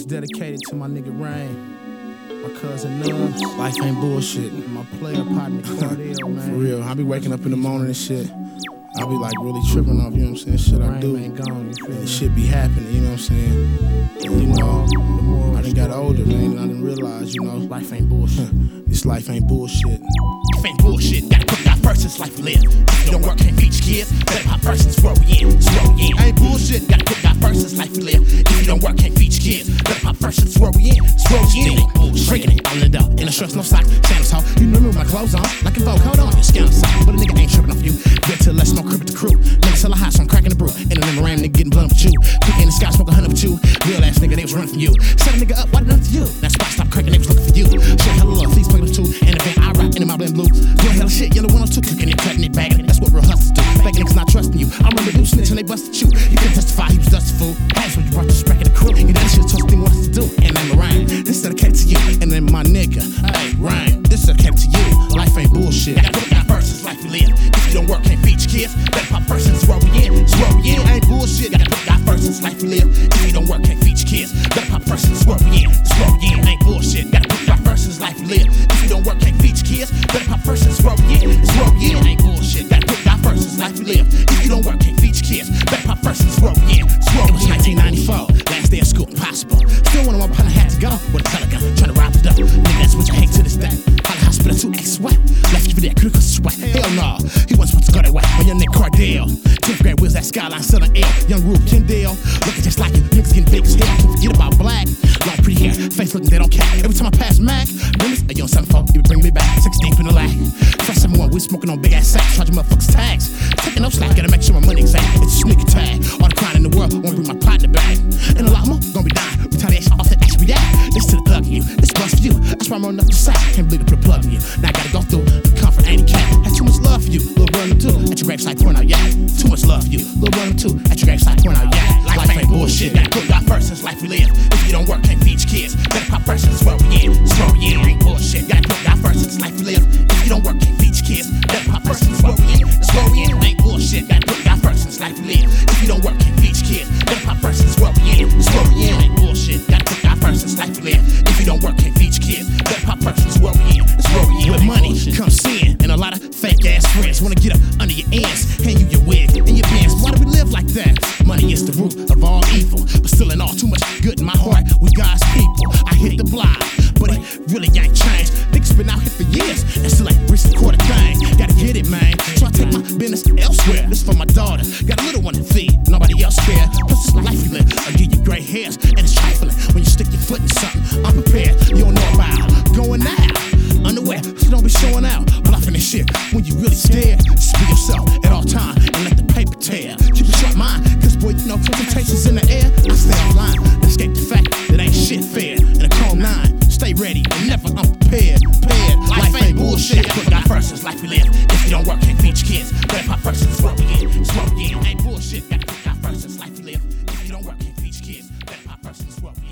It's dedicated to my nigga Rain. My cousin Nubbs. Life ain't bullshit. My player partner Cardell, man. For real. I be waking up in the morning and shit. I be like really tripping off, you know what I'm saying? Shit I do. ain't gone, you feel? And shit be happening, you know what I'm saying? And, you know, I done got older, man, and I didn't realize, you know, life ain't bullshit. this life ain't bullshit. Life ain't bullshit. Gotta put first. It's life live. If you don't work, can't your kids. Better pop first. It's where we in. It's where we in. Ain't bullshit. Breaking it, all in. In the shorts, no socks. Sandals hoe. You remember my clothes on. Like a Vogue. Hold on. Your skin sock. But a nigga ain't tripping off you. Bet till less no crib at the crew. Nigga sell a hot, so I'm cracking the brew. And then the ram nigga getting blown with you. Pick in the sky, smoke a hundred with you. Real ass nigga, they was running from you. Set a nigga up, why nothing to you? That's why I stopped cracking, they was looking for you. Shit, hella love, please play them two. And van I rock in the mountain blue. Doing hella shit, yellow 102, cooking it, cutting it, bagging it. That's what real hustlers do. Fake niggas not trusting you. I remember you snitching, they busted you. You couldn't testify, he was dusty fool. Life ain't bullshit. Gotta put God first, it's life we live. If you don't work, can't feed your kids. Better pop first, it's where we in. It's where we in. Ain't bullshit. Gotta put God first, it's life we live. If you don't work, can't feed your kids. Better pop first, it's where we in. It's where we in. Ain't bullshit. Gotta put God first, it's life we live. If you don't work, can't feed your kids. Better pop first, it's where we in. It's where we in. Ain't bullshit. Gotta put God first, it's life we live. Cardell, 10th grade wheels that skyline selling L. Young Rube Kendall, looking just like you. Niggas getting big. Can't forget about black. Like pretty hair, face looking dead on cat. Every time I pass Mac, remember, a young 74, you bring me back. Six deep in the lag. Fresh 71, we smoking on big ass sacks, charging motherfuckers tags. Taking no slack, gotta make sure my money exact. It's a sneaker tag. All the crime in the world won't bring my pot in the bag. And a lot more gonna be dying. Retaliation off the ash be that. This to the thug you. This bust for you. That's why I'm on enough side. Can't believe to Gotta put God first. It's life we live. If you don't work, can't feed your kids. Better pop first. It's where we in. It's where we in. Ain't bullshit. Gotta put God first. It's life we live. If you don't work, can't feed your kids. Better pop first. It's where we in. It's where we in. Ain't bullshit. Gotta put God first. It's life we live. If you don't work, but it really ain't changed. Niggas been out here for years and still ain't reached the quarter thing. Gotta get it, man. So I take my business elsewhere. This for my daughter. Got a little one to feed. Nobody else care. Plus it's the life you live. I give you gray hairs and it's trifling when you stick your foot in something unprepared. You don't know about going out. Unaware, so don't be showing out. Bluffing and shit when you really scared. Just be yourself at all time and let the paper tear. Keep a short mind, cause boy, you know, temptations in the air. I stay offline, life we live. If you don't work, can't feed your kids. Live my first, it's what we get. It's what we get. Ain't bullshit, gotta keep our first, it's life we live. If you don't work, can't feed your kids. Live my first, it's what we get.